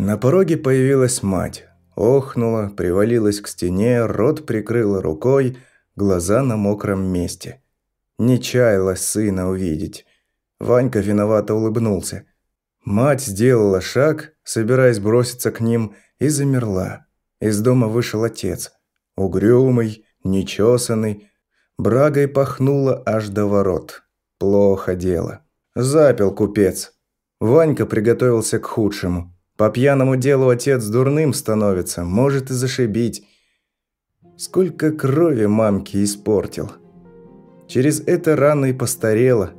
На пороге появилась мать. Охнула, привалилась к стене, рот прикрыла рукой, глаза на мокром месте. Не чаяла сына увидеть. Ванька виновато улыбнулся. Мать сделала шаг, собираясь броситься к ним, и замерла. Из дома вышел отец. Угрюмый, нечесанный. Брагой пахнуло аж до ворот. Плохо дело. Запил купец. Ванька приготовился к худшему. По пьяному делу отец дурным становится, может и зашибить. Сколько крови мамки испортил. Через это рано и постарела.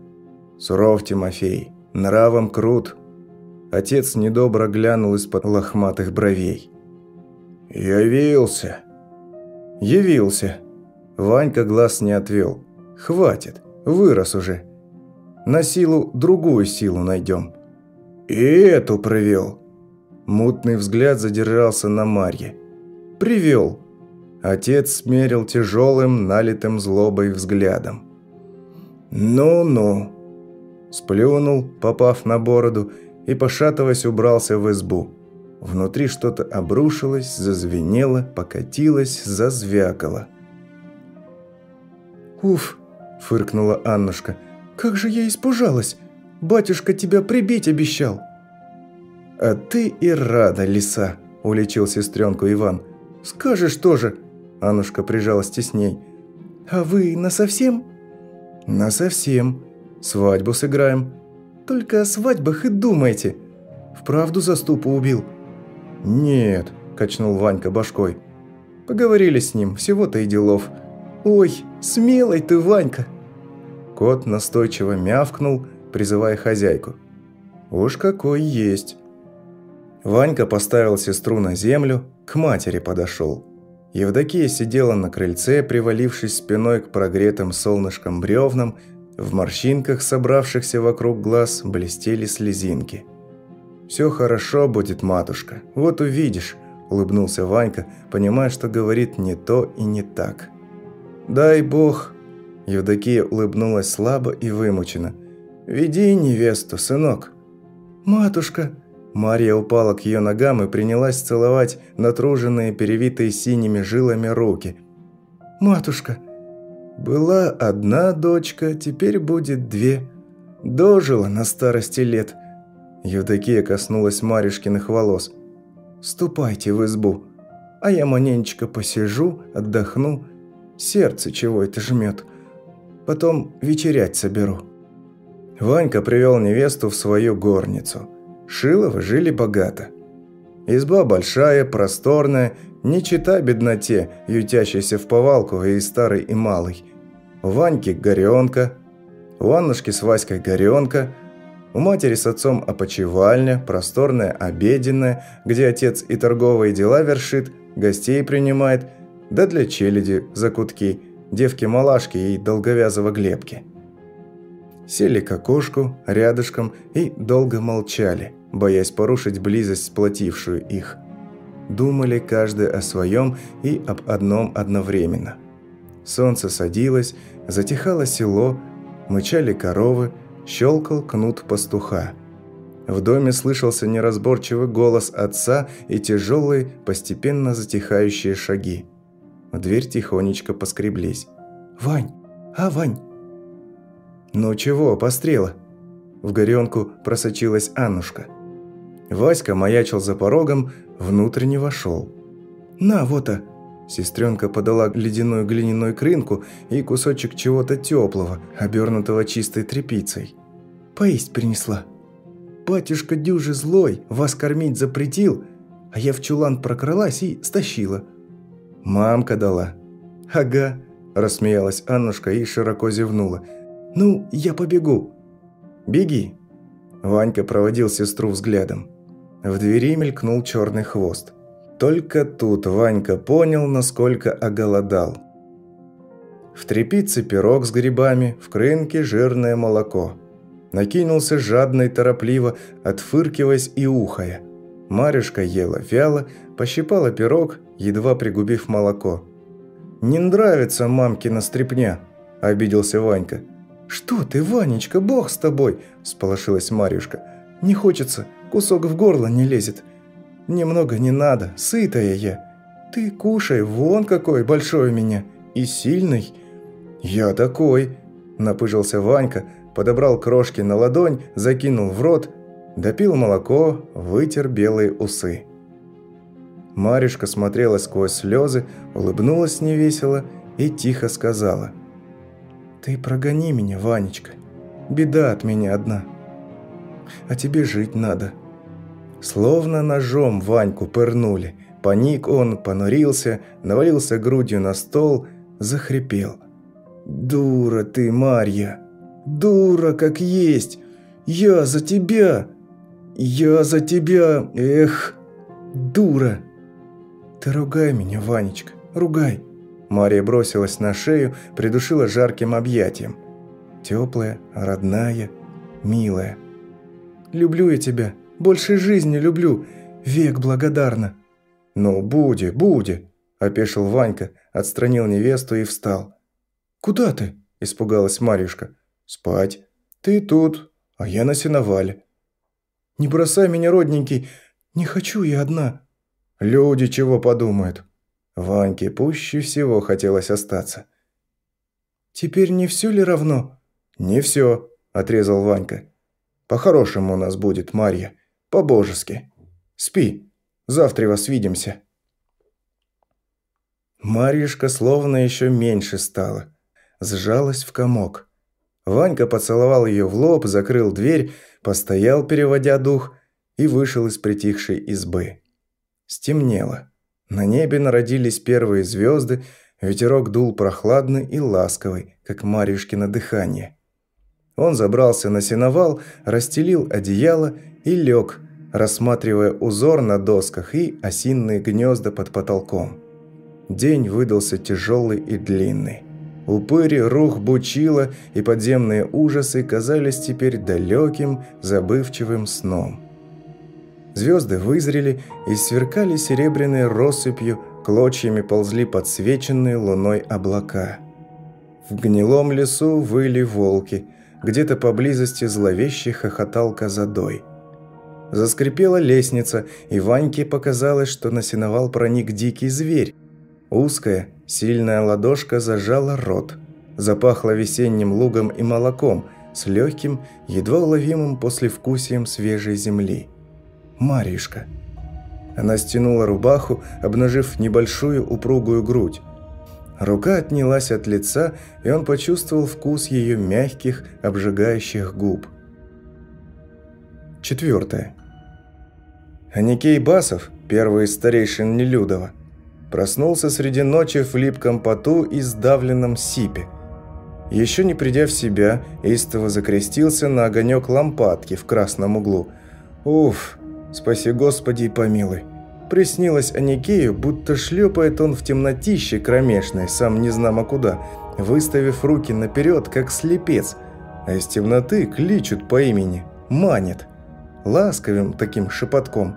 Суров Тимофей, нравом крут. Отец недобро глянул из-под лохматых бровей. «Явился!» «Явился!» Ванька глаз не отвел. «Хватит, вырос уже. На силу другую силу найдем». «И эту провел!» Мутный взгляд задержался на Марье. «Привел!» Отец смерил тяжелым, налитым злобой взглядом. «Ну-ну!» Сплюнул, попав на бороду, и, пошатываясь, убрался в избу. Внутри что-то обрушилось, зазвенело, покатилось, зазвякало. «Уф!» – фыркнула Аннушка. «Как же я испужалась! Батюшка тебя прибить обещал!» «А ты и рада, лиса!» – уличил сестренку Иван. «Скажешь тоже!» – Аннушка прижалась тесней. «А вы насовсем?» «Насовсем. Свадьбу сыграем». «Только о свадьбах и думайте. Вправду заступу убил». «Нет», – качнул Ванька башкой. «Поговорили с ним, всего-то и делов». «Ой, смелый ты, Ванька!» Кот настойчиво мявкнул, призывая хозяйку. «Уж какой есть!» Ванька поставил сестру на землю, к матери подошел. Евдокия сидела на крыльце, привалившись спиной к прогретым солнышком бревнам, в морщинках, собравшихся вокруг глаз, блестели слезинки. «Все хорошо будет, матушка, вот увидишь», – улыбнулся Ванька, понимая, что говорит не то и не так. «Дай бог», – Евдокия улыбнулась слабо и вымученно. «Веди невесту, сынок». «Матушка», Марья упала к ее ногам и принялась целовать натруженные, перевитые синими жилами руки. «Матушка!» «Была одна дочка, теперь будет две. Дожила на старости лет». Евдокия коснулась Маришкиных волос. «Ступайте в избу, а я маненечко посижу, отдохну. Сердце чего это жмет. Потом вечерять соберу». Ванька привел невесту в свою горницу – Шиловы жили богато. Изба большая, просторная, не чита бедноте, ютящейся в повалку и старой, и малой. У Ваньки горенка, у Аннушки с Васькой горенка, у матери с отцом опочивальня, просторная обеденная, где отец и торговые дела вершит, гостей принимает, да для челяди закутки, девки-малашки и долговязого Глебки. Сели к окошку рядышком и долго молчали – боясь порушить близость, сплотившую их. Думали каждый о своем и об одном одновременно. Солнце садилось, затихало село, мычали коровы, щелкал кнут пастуха. В доме слышался неразборчивый голос отца и тяжелые, постепенно затихающие шаги. В дверь тихонечко поскреблись. «Вань! А, Вань!» «Ну чего, пострела?» В горенку просочилась Аннушка – Васька маячил за порогом, внутрь не вошел. «На, вот-то!» Сестренка подала ледяную глиняную крынку и кусочек чего-то теплого, обернутого чистой тряпицей. «Поесть принесла. Батюшка дюжи злой, вас кормить запретил, а я в чулан прокралась и стащила». «Мамка дала». «Ага», – рассмеялась Аннушка и широко зевнула. «Ну, я побегу». «Беги». Ванька проводил сестру взглядом. В двери мелькнул черный хвост. Только тут Ванька понял, насколько оголодал. В трепице пирог с грибами, в крынке жирное молоко. Накинулся жадно и торопливо, отфыркиваясь и ухая. Марюшка ела вяло, пощипала пирог, едва пригубив молоко. «Не нравится мамкина стряпня», – обиделся Ванька. «Что ты, Ванечка, бог с тобой!» – сполошилась Марюшка. «Не хочется, Кусок в горло не лезет. немного не надо, сытая я. Ты кушай, вон какой большой у меня и сильный». «Я такой», – напыжился Ванька, подобрал крошки на ладонь, закинул в рот, допил молоко, вытер белые усы. Марюшка смотрела сквозь слезы, улыбнулась невесело и тихо сказала. «Ты прогони меня, Ванечка. Беда от меня одна. А тебе жить надо». Словно ножом Ваньку пырнули. Паник он, понурился, навалился грудью на стол, захрипел. «Дура ты, Марья! Дура, как есть! Я за тебя! Я за тебя! Эх, дура!» «Ты ругай меня, Ванечка, ругай!» Мария бросилась на шею, придушила жарким объятием. Теплая, родная, милая. «Люблю я тебя, больше жизни люблю, век благодарна». «Ну, буди, буди!» – опешил Ванька, отстранил невесту и встал. «Куда ты?» – испугалась Марьюшка. «Спать. Ты тут, а я на сеновале». «Не бросай меня, родненький, не хочу я одна». Люди чего подумают? Ваньке пуще всего хотелось остаться. «Теперь не все ли равно?» «Не все», – отрезал Ванька. «По-хорошему у нас будет, Марья. По-божески. Спи. Завтра вас видимся». Марьюшка словно еще меньше стала. Сжалась в комок. Ванька поцеловал ее в лоб, закрыл дверь, постоял, переводя дух, и вышел из притихшей избы. Стемнело. На небе народились первые звезды, ветерок дул прохладный и ласковый, как Марьюшкино дыхание. Он забрался на сеновал, расстелил одеяло и лег, рассматривая узор на досках и осинные гнезда под потолком. День выдался тяжелый и длинный. Упыри, рух бучила и подземные ужасы казались теперь далеким, забывчивым сном. Звезды вызрели и сверкали серебряной россыпью, клочьями ползли подсвеченные луной облака. В гнилом лесу выли волки, где-то поблизости зловеще хохотал козадой. Заскрипела лестница, и Ваньке показалось, что на сеновал проник дикий зверь. Узкая, сильная ладошка зажала рот. Запахло весенним лугом и молоком, с легким, едва уловимым послевкусием свежей земли. Маришка. Она стянула рубаху, обнажив небольшую упругую грудь. Рука отнялась от лица, и он почувствовал вкус ее мягких, обжигающих губ. Четвертое. Аникей Басов, первый из старейшин Нелюдова, проснулся среди ночи в липком поту и сдавленном сипе. Еще не придя в себя, истово закрестился на огонек лампадки в красном углу. Уф, Спаси Господи и помилуй. Приснилось Аникею, будто шлепает он в темнотище кромешной, сам не знамо куда, выставив руки наперед, как слепец, а из темноты кличут по имени, манит, ласковым таким шепотком.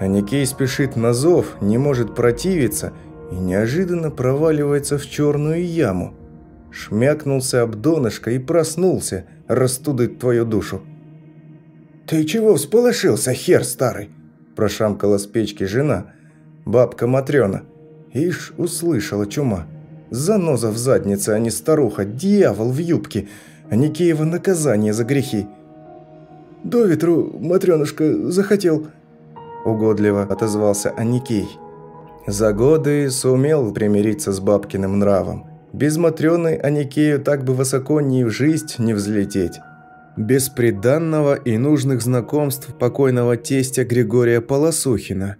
Аникей спешит на зов, не может противиться и неожиданно проваливается в черную яму. Шмякнулся об донышко и проснулся, растудыть твою душу. «Ты чего всполошился, хер старый?» Прошамкала с печки жена, бабка Матрёна. Ишь, услышала чума. Заноза в заднице, а не старуха, дьявол в юбке, а не Киева наказание за грехи. «До ветру, Матрёнушка, захотел...» Угодливо отозвался Аникей. За годы сумел примириться с бабкиным нравом. Без Матрёны Аникею так бы высоко ни в жизнь не взлететь бесприданного и нужных знакомств покойного тестя Григория Полосухина.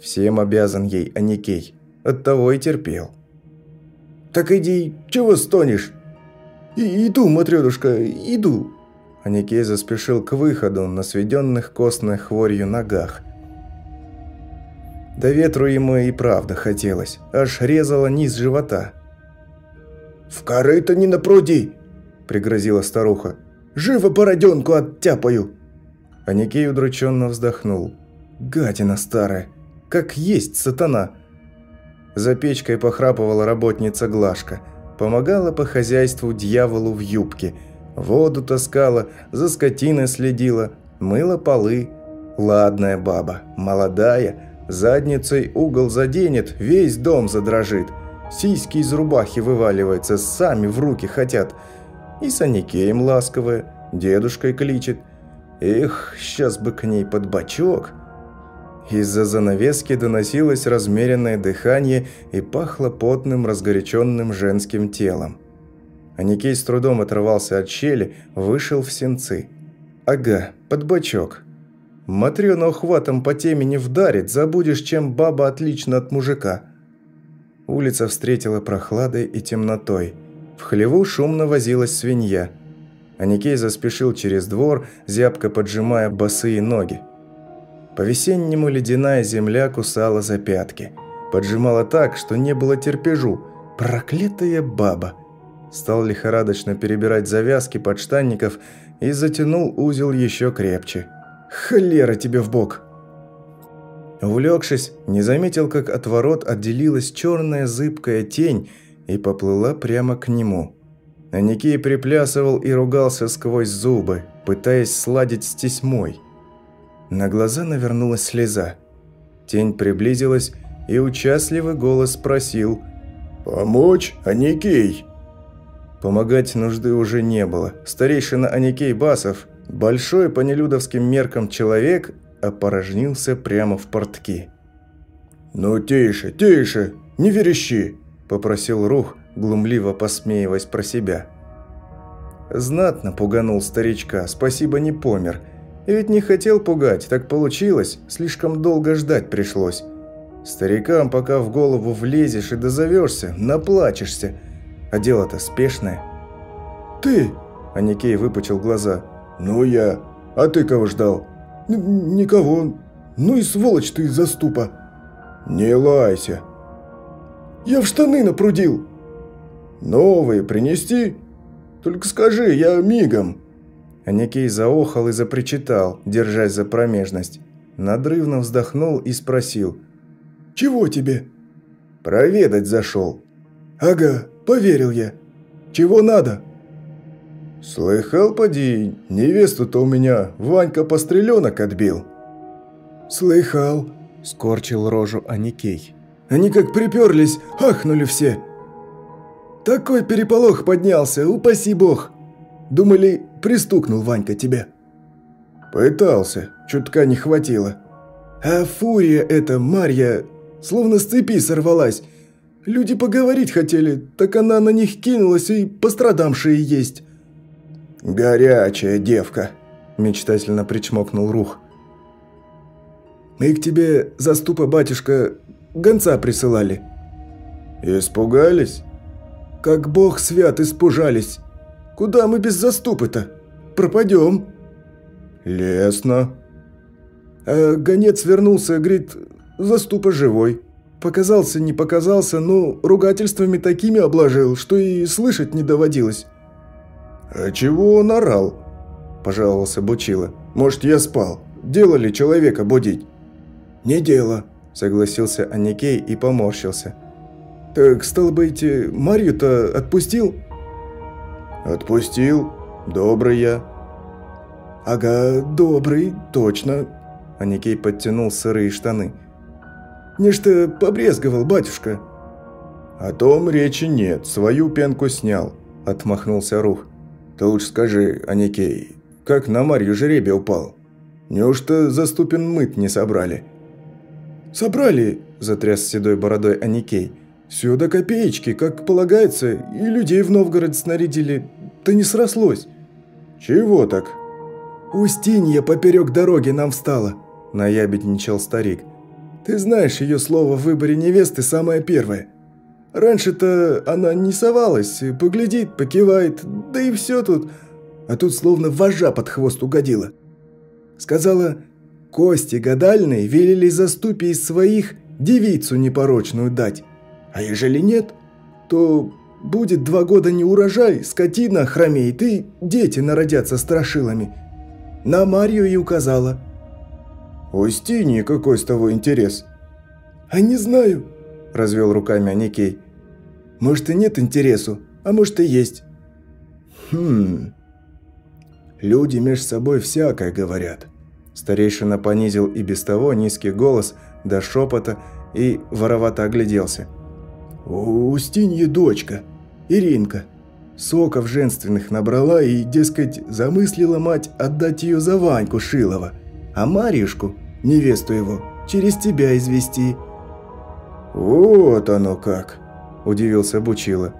Всем обязан ей Аникей, оттого и терпел. «Так иди, чего стонешь?» и «Иду, матрёнушка, иду!» Аникей заспешил к выходу на сведенных костной хворью ногах. До ветру ему и правда хотелось, аж резало низ живота. «В корыто не напруди!» – пригрозила старуха. Живо бороденку оттяпаю!» Аникей удрученно вздохнул. «Гадина старая! Как есть сатана!» За печкой похрапывала работница Глашка. Помогала по хозяйству дьяволу в юбке. Воду таскала, за скотиной следила, мыла полы. Ладная баба, молодая, задницей угол заденет, весь дом задрожит. Сиськи из рубахи вываливаются, сами в руки хотят. И с Аникеем ласковая, дедушкой кличет. Эх, сейчас бы к ней под бочок. Из-за занавески доносилось размеренное дыхание и пахло потным, разгоряченным женским телом. Аникей с трудом оторвался от щели, вышел в сенцы. «Ага, под бочок. Матрёна ухватом по темени вдарит, забудешь, чем баба отлично от мужика». Улица встретила прохладой и темнотой. В хлеву шумно возилась свинья. Аникей заспешил через двор, зябко поджимая босые ноги. По-весеннему ледяная земля кусала за пятки. Поджимала так, что не было терпежу. Проклятая баба! Стал лихорадочно перебирать завязки подштанников и затянул узел еще крепче. «Холера тебе в бок!» Увлекшись, не заметил, как от ворот отделилась черная зыбкая тень и поплыла прямо к нему. Аникей приплясывал и ругался сквозь зубы, пытаясь сладить с тесьмой. На глаза навернулась слеза. Тень приблизилась, и участливый голос спросил «Помочь, Аникей?» Помогать нужды уже не было. Старейшина Аникей Басов, большой по нелюдовским меркам человек, опорожнился прямо в портки. «Ну тише, тише, не верещи!» – попросил Рух, глумливо посмеиваясь про себя. Знатно пуганул старичка, спасибо не помер – и ведь не хотел пугать, так получилось, слишком долго ждать пришлось. Старикам, пока в голову влезешь и дозовешься, наплачешься. А дело-то спешное. «Ты!» – Аникей выпучил глаза. «Ну я. А ты кого ждал?» Н «Никого. Ну и сволочь ты заступа!» «Не лайся!» «Я в штаны напрудил!» «Новые принести? Только скажи, я мигом!» Аникей заохал и запричитал, держась за промежность. Надрывно вздохнул и спросил. «Чего тебе?» «Проведать зашел». «Ага, поверил я. Чего надо?» «Слыхал, поди, невесту-то у меня Ванька постреленок отбил». «Слыхал», – скорчил рожу Аникей. «Они как приперлись, ахнули все. Такой переполох поднялся, упаси бог. Думали, пристукнул Ванька тебя?» «Пытался, чутка не хватило». «А фурия эта, Марья, словно с цепи сорвалась. Люди поговорить хотели, так она на них кинулась и пострадавшие есть». «Горячая девка», – мечтательно причмокнул Рух. «Мы к тебе, заступа батюшка, гонца присылали». «Испугались?» «Как бог свят, испужались. Куда мы без заступы-то? Пропадем». «Лесно». А гонец вернулся, говорит, заступа живой. Показался, не показался, но ругательствами такими обложил, что и слышать не доводилось. «А чего он орал?» – пожаловался Бучила. «Может, я спал? Дело ли человека будить?» «Не дело», – согласился Аникей и поморщился. «Так, стало быть, Марью-то отпустил?» «Отпустил. Добрый я». «Ага, добрый, точно». Аникей подтянул сырые штаны. «Нечто побрезговал, батюшка». «О том речи нет, свою пенку снял», – отмахнулся Рух. «Ты лучше скажи, Аникей, как на Марью жеребий упал? Неужто заступен мыть не собрали?» «Собрали», – затряс седой бородой Аникей. «Все до копеечки, как полагается, и людей в Новгород снарядили. Да не срослось». «Чего так?» «Устинья поперек дороги нам встала», – наябедничал старик. «Ты знаешь, ее слово в выборе невесты самое первое. Раньше-то она не совалась, поглядит, покивает, да и все тут. А тут словно вожа под хвост угодила. Сказала, кости гадальные велели заступе из своих девицу непорочную дать. А ежели нет, то будет два года не урожай, скотина хромеет и дети народятся страшилами. На Марью и указала. «Устиньи какой с того интерес?» «А не знаю», – развел руками Аникей. «Может и нет интересу, а может и есть». «Хм...» «Люди между собой всякое говорят», – Старейшина понизил и без того низкий голос до шепота и воровато огляделся. «У Устиньи дочка, Иринка. Соков женственных набрала и, дескать, замыслила мать отдать ее за Ваньку Шилова, а Марьюшку, невесту его, через тебя извести». «Вот оно как!» – удивился Бучила.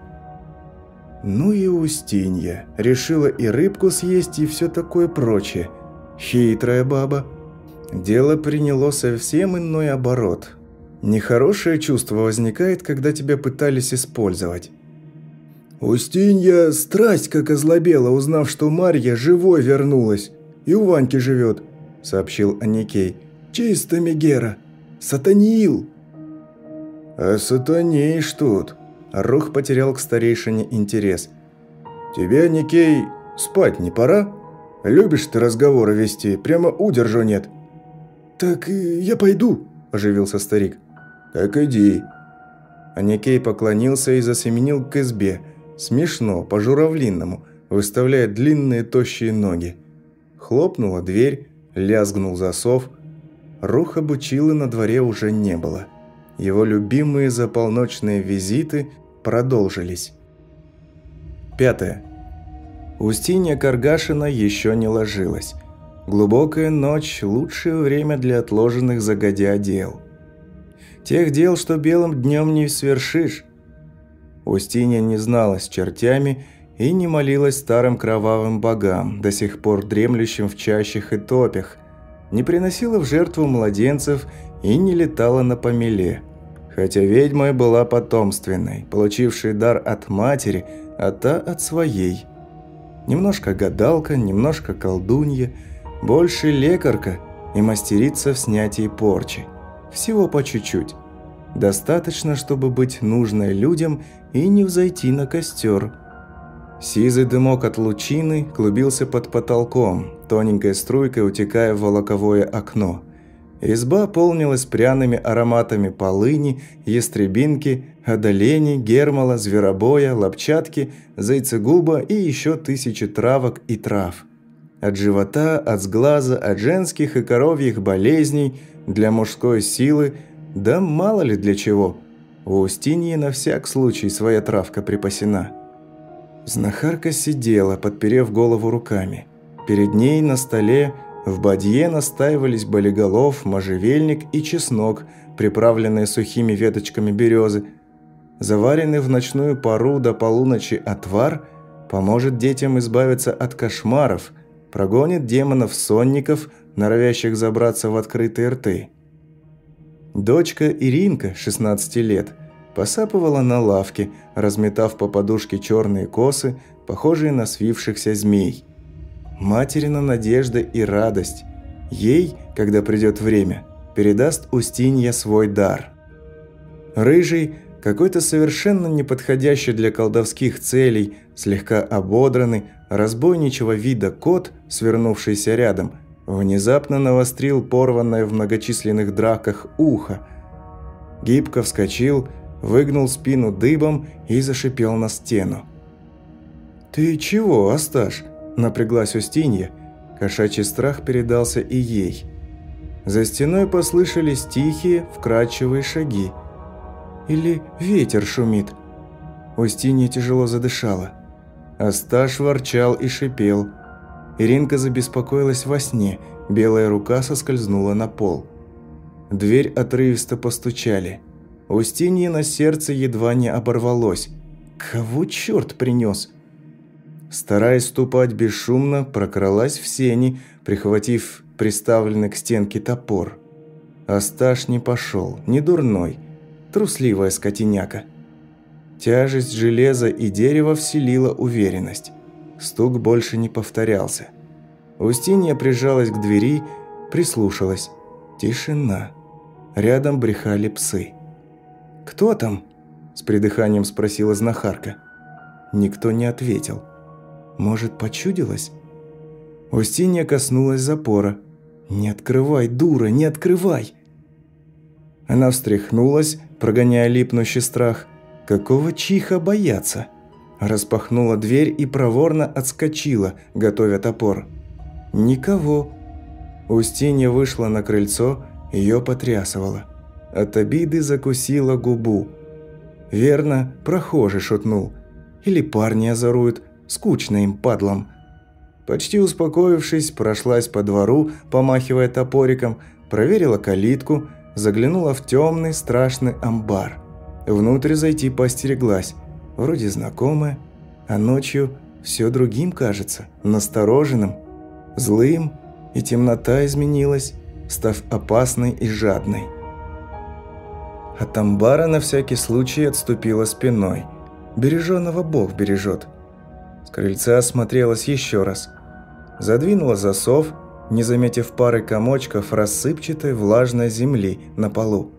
Ну и Устинья. Решила и рыбку съесть, и все такое прочее. Хитрая баба. Дело приняло совсем иной оборот. Нехорошее чувство возникает, когда тебя пытались использовать. Устинья страсть как озлобела, узнав, что Марья живой вернулась. И у Ваньки живет, сообщил Аникей. Чисто Мегера. Сатаниил. А сатанеешь тут. Рух потерял к старейшине интерес. «Тебе, Никей, спать не пора? Любишь ты разговоры вести, прямо удержу нет». «Так я пойду», – оживился старик. «Так иди». Аникей поклонился и засеменил к избе. Смешно, по-журавлинному, выставляя длинные тощие ноги. Хлопнула дверь, лязгнул засов. Руха Бучилы на дворе уже не было. Его любимые заполночные визиты продолжились. Пятое. Устинья Каргашина еще не ложилась. Глубокая ночь – лучшее время для отложенных загодя дел. Тех дел, что белым днем не свершишь. Устинья не знала с чертями и не молилась старым кровавым богам, до сих пор дремлющим в чащах и топях, не приносила в жертву младенцев и не летала на помеле – хотя ведьма была потомственной, получившей дар от матери, а та от своей. Немножко гадалка, немножко колдунья, больше лекарка и мастерица в снятии порчи. Всего по чуть-чуть. Достаточно, чтобы быть нужной людям и не взойти на костер. Сизый дымок от лучины клубился под потолком, тоненькой струйкой утекая в волоковое окно – Изба полнилась пряными ароматами полыни, ястребинки, одолени, гермала, зверобоя, лапчатки, зайцегуба и еще тысячи травок и трав. От живота, от сглаза, от женских и коровьих болезней, для мужской силы, да мало ли для чего. У Устиньи на всяк случай своя травка припасена. Знахарка сидела, подперев голову руками. Перед ней на столе в бадье настаивались болиголов, можжевельник и чеснок, приправленные сухими веточками березы. Заваренный в ночную пару до полуночи отвар поможет детям избавиться от кошмаров, прогонит демонов-сонников, норовящих забраться в открытые рты. Дочка Иринка, 16 лет, посапывала на лавке, разметав по подушке черные косы, похожие на свившихся змей – материна надежда и радость. Ей, когда придет время, передаст Устинья свой дар. Рыжий, какой-то совершенно неподходящий для колдовских целей, слегка ободранный, разбойничего вида кот, свернувшийся рядом, внезапно навострил порванное в многочисленных драках ухо. Гибко вскочил, выгнул спину дыбом и зашипел на стену. «Ты чего, Асташ?» Напряглась Устинья. Кошачий страх передался и ей. За стеной послышались тихие, вкрадчивые шаги. Или ветер шумит. Устинья тяжело задышала. Асташ ворчал и шипел. Иринка забеспокоилась во сне, белая рука соскользнула на пол. Дверь отрывисто постучали. Устинье на сердце едва не оборвалось. Кого черт принес? Стараясь ступать бесшумно, прокралась в сени, прихватив приставленный к стенке топор. Асташ не пошел, не дурной, трусливая скотиняка. Тяжесть железа и дерева вселила уверенность. Стук больше не повторялся. Устинья прижалась к двери, прислушалась. Тишина. Рядом брехали псы. «Кто там?» – с придыханием спросила знахарка. Никто не ответил. Может, почудилось? Устинья коснулась запора. «Не открывай, дура, не открывай!» Она встряхнулась, прогоняя липнущий страх. «Какого чиха бояться?» Распахнула дверь и проворно отскочила, готовя топор. «Никого». Устинья вышла на крыльцо, ее потрясывало. От обиды закусила губу. Верно, прохожий шутнул. Или парни озоруют, скучно им падлом. Почти успокоившись, прошлась по двору, помахивая топориком, проверила калитку, заглянула в темный страшный амбар. Внутрь зайти постереглась. Вроде знакомая, а ночью все другим кажется, настороженным, злым, и темнота изменилась, став опасной и жадной. От амбара на всякий случай отступила спиной. Береженного Бог бережет. Крыльца осмотрелась еще раз. Задвинула засов, не заметив пары комочков рассыпчатой влажной земли на полу.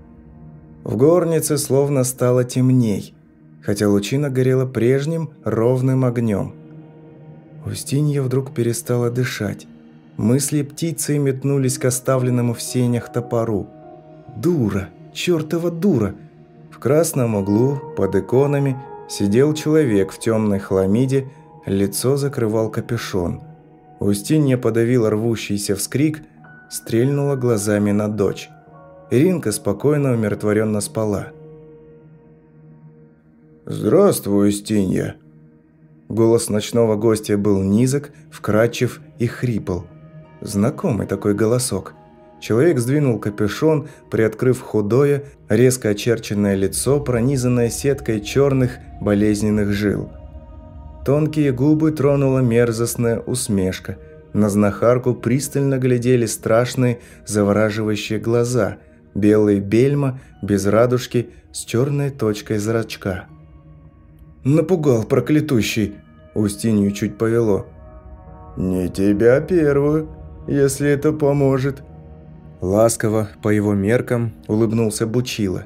В горнице словно стало темней, хотя лучина горела прежним ровным огнем. Устинья вдруг перестала дышать. Мысли птицы метнулись к оставленному в сенях топору. «Дура! Чёртова дура!» В красном углу, под иконами, сидел человек в темной хламиде, лицо закрывал капюшон. Устинья подавила рвущийся вскрик, стрельнула глазами на дочь. Иринка спокойно умиротворенно спала. «Здравствуй, Устинья!» Голос ночного гостя был низок, вкрадчив и хрипл. Знакомый такой голосок. Человек сдвинул капюшон, приоткрыв худое, резко очерченное лицо, пронизанное сеткой черных болезненных жил. Тонкие губы тронула мерзостная усмешка. На знахарку пристально глядели страшные, завораживающие глаза, белые бельма, без радужки, с черной точкой зрачка. «Напугал проклятущий!» Устинью чуть повело. «Не тебя первую, если это поможет». Ласково, по его меркам, улыбнулся Бучила.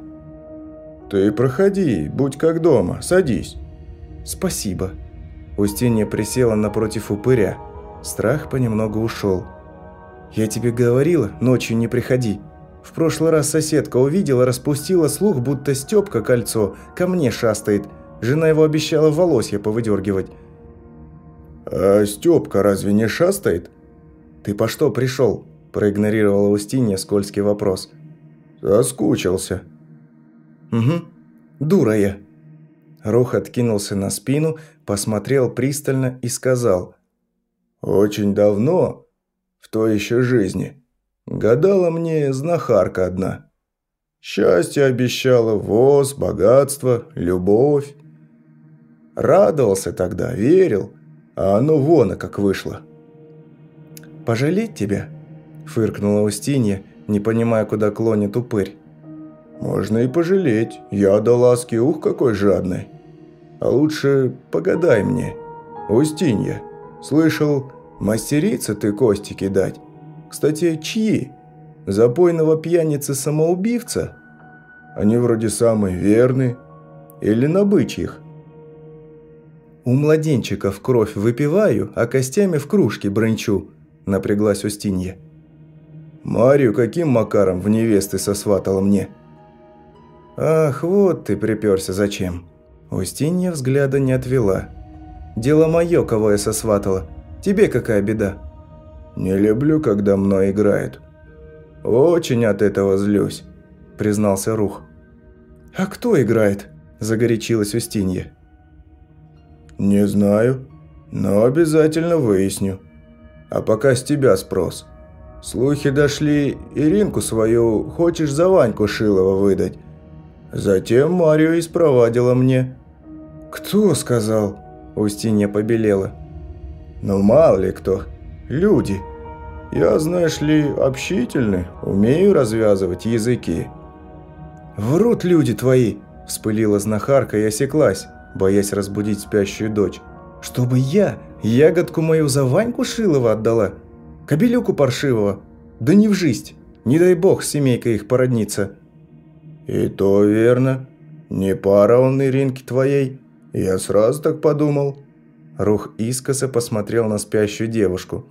«Ты проходи, будь как дома, садись». «Спасибо». Устинья присела напротив упыря. Страх понемногу ушел. «Я тебе говорила, ночью не приходи. В прошлый раз соседка увидела, распустила слух, будто Степка кольцо ко мне шастает. Жена его обещала волосья повыдергивать». «А Степка разве не шастает?» «Ты по что пришел?» – проигнорировала Устинья скользкий вопрос. «Соскучился». «Угу. Дура я». Рух откинулся на спину, посмотрел пристально и сказал. «Очень давно, в той еще жизни, гадала мне знахарка одна. Счастье обещала, воз, богатство, любовь. Радовался тогда, верил, а оно вон, как вышло». «Пожалеть тебя?» – фыркнула Устинья, не понимая, куда клонит упырь. «Можно и пожалеть. Я до ласки ух какой жадный. А лучше погадай мне. Устинья, слышал, мастерица ты кости кидать. Кстати, чьи? Запойного пьяницы-самоубивца? Они вроде самые верные. Или на бычьих?» «У младенчиков кровь выпиваю, а костями в кружке брончу», – напряглась Устинья. «Марию каким макаром в невесты сосватала мне?» «Ах, вот ты приперся зачем?» Устинья взгляда не отвела. «Дело мое, кого я сосватала. Тебе какая беда?» «Не люблю, когда мной играет. Очень от этого злюсь», – признался Рух. «А кто играет?» – загорячилась Устинья. «Не знаю, но обязательно выясню. А пока с тебя спрос. Слухи дошли, Иринку свою хочешь за Ваньку Шилова выдать. Затем Марию испровадила мне». «Кто сказал?» Устинья побелела. «Ну, мало ли кто. Люди. Я, знаешь ли, общительный, умею развязывать языки». «Врут люди твои!» – вспылила знахарка и осеклась, боясь разбудить спящую дочь. «Чтобы я ягодку мою за Ваньку Шилова отдала? Кобелюку паршивого? Да не в жизнь! Не дай бог семейка их породнится!» «И то верно. Не пара он Иринки твоей. Я сразу так подумал». Рух искоса посмотрел на спящую девушку.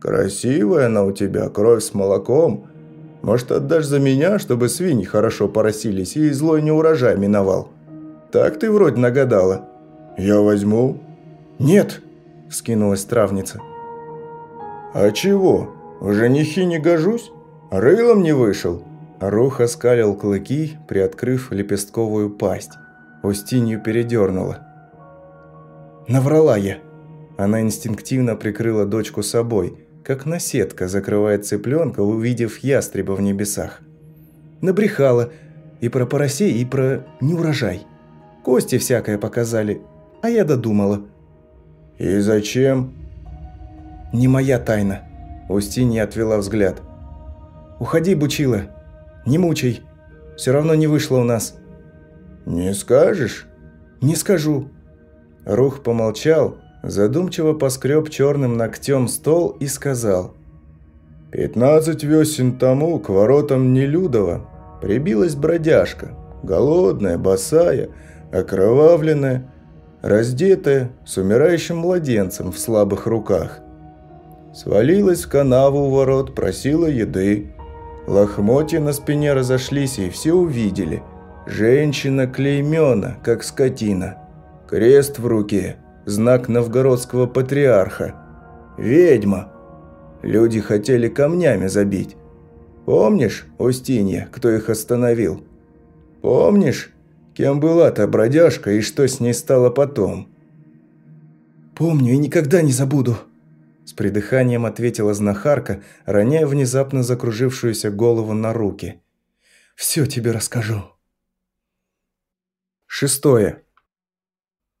«Красивая она у тебя, кровь с молоком. Может, отдашь за меня, чтобы свиньи хорошо поросились и злой неурожай миновал? Так ты вроде нагадала. Я возьму?» «Нет!» – вскинулась травница. «А чего? В женихи не гожусь? Рылом не вышел?» Рух оскалил клыки, приоткрыв лепестковую пасть. Устинью передернула. «Наврала я!» Она инстинктивно прикрыла дочку собой, как наседка закрывает цыпленка, увидев ястреба в небесах. Набрехала и про поросей, и про неурожай. Кости всякое показали, а я додумала. «И зачем?» «Не моя тайна», – Устинья отвела взгляд. «Уходи, Бучила, не мучай, все равно не вышло у нас». «Не скажешь?» «Не скажу». Рух помолчал, задумчиво поскреб черным ногтем стол и сказал. «Пятнадцать весен тому к воротам Нелюдова прибилась бродяжка, голодная, босая, окровавленная, раздетая, с умирающим младенцем в слабых руках. Свалилась в канаву у ворот, просила еды. Лохмотья на спине разошлись, и все увидели. Женщина клеймена, как скотина. Крест в руке, знак новгородского патриарха. Ведьма. Люди хотели камнями забить. Помнишь, Устинья, кто их остановил? Помнишь, кем была та бродяжка и что с ней стало потом?» «Помню и никогда не забуду», – с придыханием ответила знахарка, роняя внезапно закружившуюся голову на руки. «Все тебе расскажу». Шестое.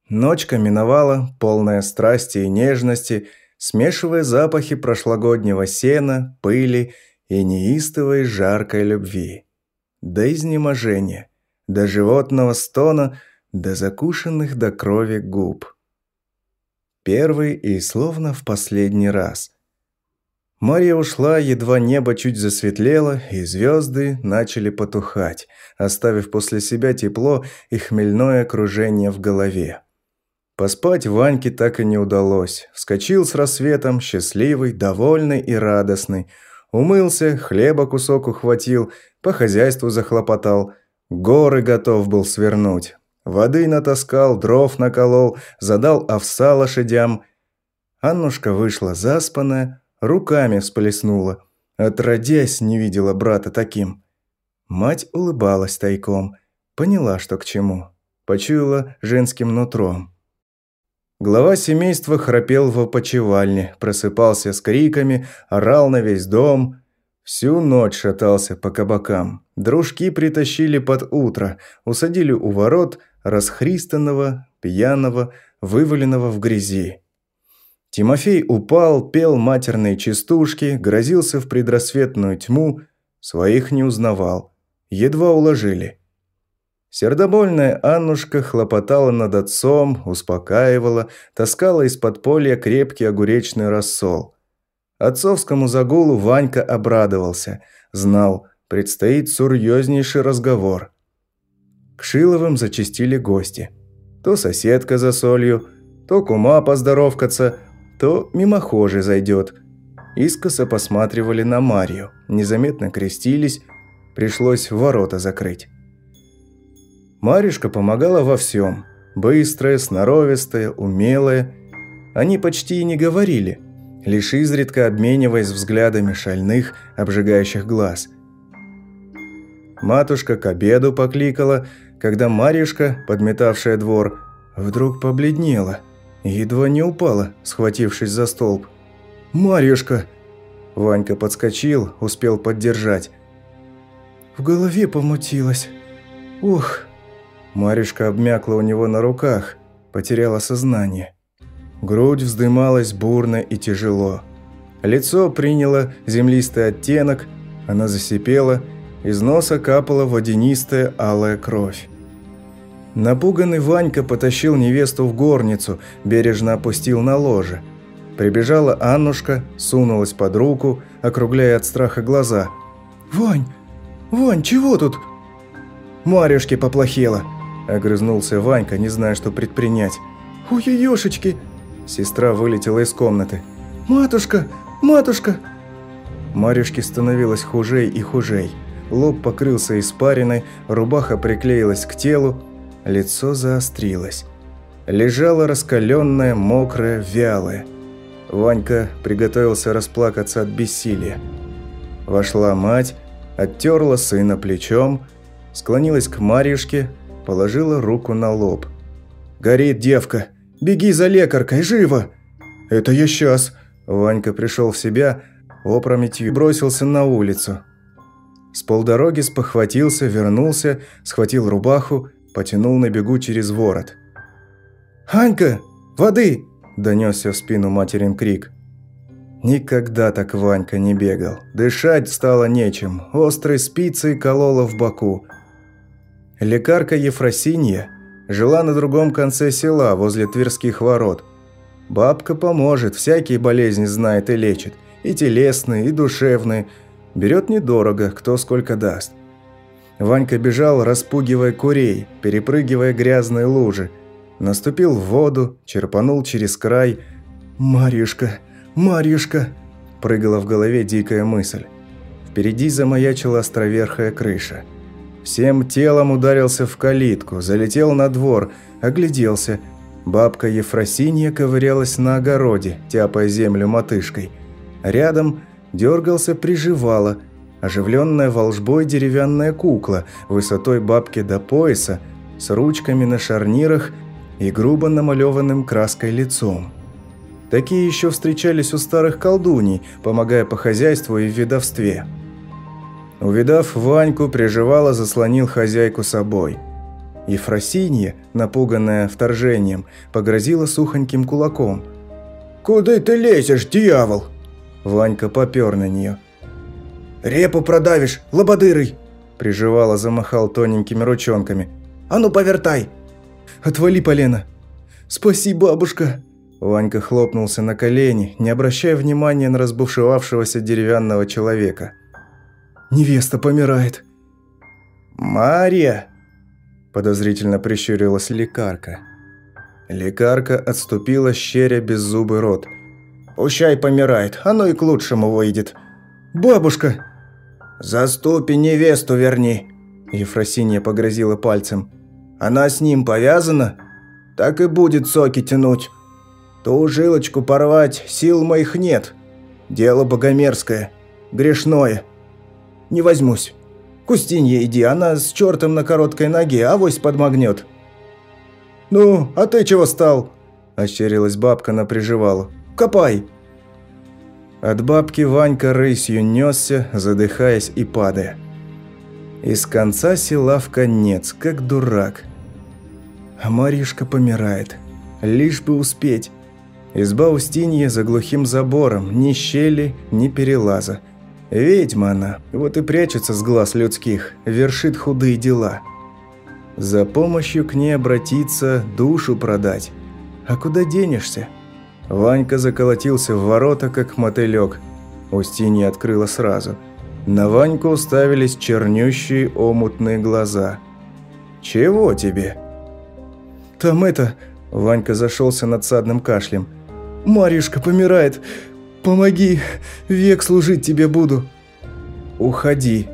Ночка миновала, полная страсти и нежности, смешивая запахи прошлогоднего сена, пыли и неистовой жаркой любви. До изнеможения, до животного стона, до закушенных до крови губ. Первый и словно в последний раз. Марья ушла, едва небо чуть засветлело, и звезды начали потухать, оставив после себя тепло и хмельное окружение в голове. Поспать Ваньке так и не удалось. Вскочил с рассветом, счастливый, довольный и радостный – Умылся, хлеба кусок ухватил, по хозяйству захлопотал. Горы готов был свернуть. Воды натаскал, дров наколол, задал овса лошадям. Аннушка вышла заспанная, руками всплеснула. Отродясь, не видела брата таким. Мать улыбалась тайком, поняла, что к чему. Почуяла женским нутром. Глава семейства храпел в опочивальне, просыпался с криками, орал на весь дом. Всю ночь шатался по кабакам. Дружки притащили под утро, усадили у ворот расхристанного, пьяного, вываленного в грязи. Тимофей упал, пел матерные частушки, грозился в предрассветную тьму, своих не узнавал. Едва уложили. Сердобольная Аннушка хлопотала над отцом, успокаивала, таскала из подполья крепкий огуречный рассол. Отцовскому загулу Ванька обрадовался, знал, предстоит серьезнейший разговор. К Шиловым зачастили гости. То соседка за солью, то кума поздоровкаться, то мимохожий зайдет. Искоса посматривали на Марию, незаметно крестились, пришлось ворота закрыть. Маришка помогала во всем. Быстрая, сноровистая, умелая. Они почти и не говорили, лишь изредка обмениваясь взглядами шальных, обжигающих глаз. Матушка к обеду покликала, когда Маришка, подметавшая двор, вдруг побледнела едва не упала, схватившись за столб. «Марьюшка!» Ванька подскочил, успел поддержать. «В голове помутилось. Ух!» Марюшка обмякла у него на руках, потеряла сознание. Грудь вздымалась бурно и тяжело. Лицо приняло землистый оттенок, она засипела, из носа капала водянистая алая кровь. Напуганный Ванька потащил невесту в горницу, бережно опустил на ложе. Прибежала Аннушка, сунулась под руку, округляя от страха глаза. «Вань! Вань, чего тут?» «Марюшке поплохело», Огрызнулся Ванька, не зная, что предпринять. «Ой-ешечки!» Сестра вылетела из комнаты. «Матушка! Матушка!» Марюшке становилось хужей и хужей. Лоб покрылся испариной, рубаха приклеилась к телу, лицо заострилось. Лежала раскаленная, мокрая, вялая. Ванька приготовился расплакаться от бессилия. Вошла мать, оттерла сына плечом, склонилась к Марьюшке, положила руку на лоб. «Горит девка! Беги за лекаркой, живо!» «Это я сейчас!» Ванька пришел в себя, опрометью бросился на улицу. С полдороги спохватился, вернулся, схватил рубаху, потянул на бегу через ворот. «Анька, воды!» – донесся в спину материн крик. Никогда так Ванька не бегал. Дышать стало нечем, острой спицей колола в боку. Лекарка Ефросинья жила на другом конце села, возле Тверских ворот. Бабка поможет, всякие болезни знает и лечит, и телесные, и душевные. Берет недорого, кто сколько даст. Ванька бежал, распугивая курей, перепрыгивая грязные лужи. Наступил в воду, черпанул через край. «Марьюшка, Марьюшка!» Прыгала в голове дикая мысль. Впереди замаячила островерхая крыша. Всем телом ударился в калитку, залетел на двор, огляделся. Бабка Ефросинья ковырялась на огороде, тяпая землю мотышкой. Рядом дергался приживала, оживленная волжбой деревянная кукла, высотой бабки до пояса, с ручками на шарнирах и грубо намалеванным краской лицом. Такие еще встречались у старых колдуний, помогая по хозяйству и в ведовстве. Увидав Ваньку, приживала, заслонил хозяйку собой. Ефросинья, напуганная вторжением, погрозила сухоньким кулаком. «Куда ты лезешь, дьявол?» Ванька попер на нее. «Репу продавишь, лободырый!» Приживала, замахал тоненькими ручонками. «А ну, повертай!» «Отвали, Полена!» «Спаси, бабушка!» Ванька хлопнулся на колени, не обращая внимания на разбушевавшегося деревянного человека. «Невеста помирает». «Марья!» – подозрительно прищурилась лекарка. Лекарка отступила, щеря беззубый рот. «Пущай помирает, оно и к лучшему выйдет». «Бабушка!» «Заступи невесту верни!» Ефросинья погрозила пальцем. «Она с ним повязана? Так и будет соки тянуть». Ту жилочку порвать сил моих нет. Дело богомерзкое, грешное. Не возьмусь. К Устинье иди, она с чертом на короткой ноге, авось подмагнет. «Ну, а ты чего стал?» – ощерилась бабка на приживалу. «Копай!» От бабки Ванька рысью несся, задыхаясь и падая. Из конца села в конец, как дурак. А Маришка помирает. Лишь бы успеть. Изба Устинья за глухим забором, ни щели, ни перелаза. Ведьма она, вот и прячется с глаз людских, вершит худые дела. За помощью к ней обратиться, душу продать. А куда денешься? Ванька заколотился в ворота, как мотылек. Устинья открыла сразу. На Ваньку уставились чернющие омутные глаза. «Чего тебе?» «Там это...» Ванька зашелся надсадным кашлем – Марьюшка помирает. Помоги, век служить тебе буду». «Уходи».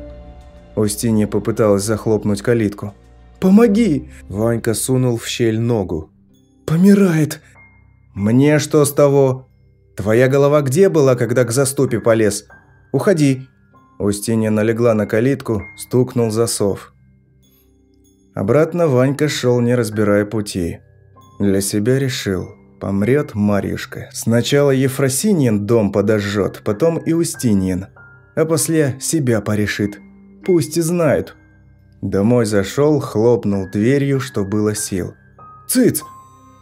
Устинья попыталась захлопнуть калитку. «Помоги!» Ванька сунул в щель ногу. «Помирает!» «Мне что с того? Твоя голова где была, когда к заступе полез? Уходи!» Устинья налегла на калитку, стукнул засов. Обратно Ванька шел, не разбирая пути. Для себя решил – Помрет Марьюшка. Сначала Ефросиньин дом подожжет, потом и Устиньин. А после себя порешит. Пусть и знают. Домой зашел, хлопнул дверью, что было сил. «Цыц!»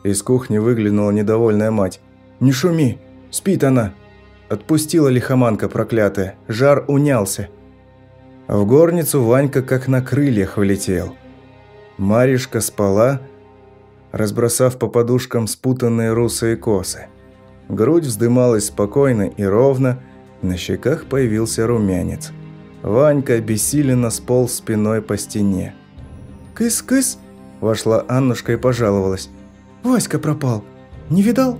Из кухни выглянула недовольная мать. «Не шуми! Спит она!» Отпустила лихоманка проклятая. Жар унялся. В горницу Ванька как на крыльях влетел. Маришка спала, разбросав по подушкам спутанные русые косы. Грудь вздымалась спокойно и ровно, на щеках появился румянец. Ванька обессиленно сполз спиной по стене. «Кыс-кыс!» – вошла Аннушка и пожаловалась. «Васька пропал. Не видал?»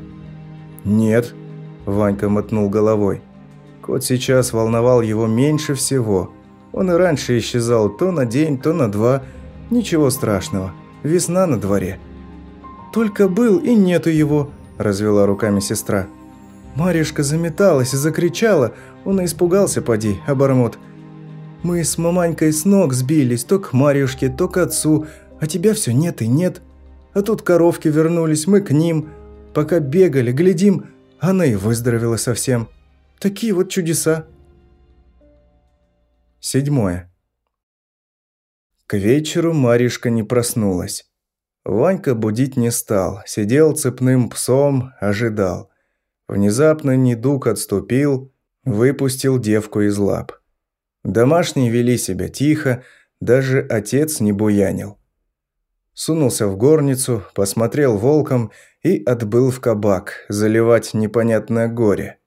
«Нет», – Ванька мотнул головой. Кот сейчас волновал его меньше всего. Он и раньше исчезал то на день, то на два. Ничего страшного. Весна на дворе. Только был и нету его», – развела руками сестра. Маришка заметалась и закричала, он испугался, поди, обормот. Мы с маманькой с ног сбились, то к Марьюшке, то к отцу, а тебя все нет и нет. А тут коровки вернулись, мы к ним. Пока бегали, глядим, она и выздоровела совсем. Такие вот чудеса. Седьмое. К вечеру Маришка не проснулась. Ванька будить не стал, сидел цепным псом, ожидал. Внезапно недуг отступил, выпустил девку из лап. Домашние вели себя тихо, даже отец не буянил. Сунулся в горницу, посмотрел волком и отбыл в кабак, заливать непонятное горе.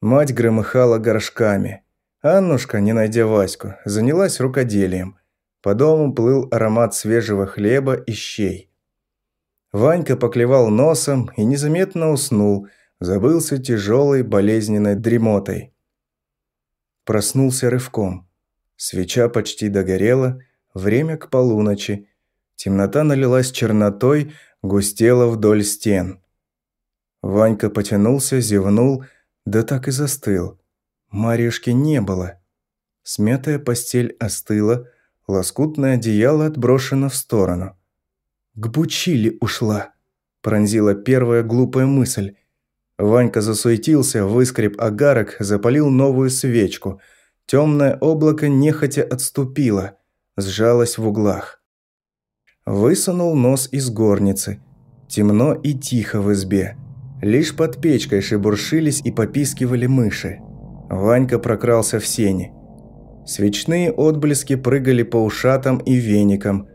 Мать громыхала горшками. Аннушка, не найдя Ваську, занялась рукоделием. По дому плыл аромат свежего хлеба и щей. Ванька поклевал носом и незаметно уснул, забылся тяжелой болезненной дремотой. Проснулся рывком. Свеча почти догорела, время к полуночи. Темнота налилась чернотой, густела вдоль стен. Ванька потянулся, зевнул, да так и застыл. Марьюшки не было. Смятая постель остыла, лоскутное одеяло отброшено в сторону. «К Бучили ушла», – пронзила первая глупая мысль – Ванька засуетился, выскреб агарок, запалил новую свечку. Темное облако нехотя отступило, сжалось в углах. Высунул нос из горницы. Темно и тихо в избе. Лишь под печкой шебуршились и попискивали мыши. Ванька прокрался в сени. Свечные отблески прыгали по ушатам и веникам.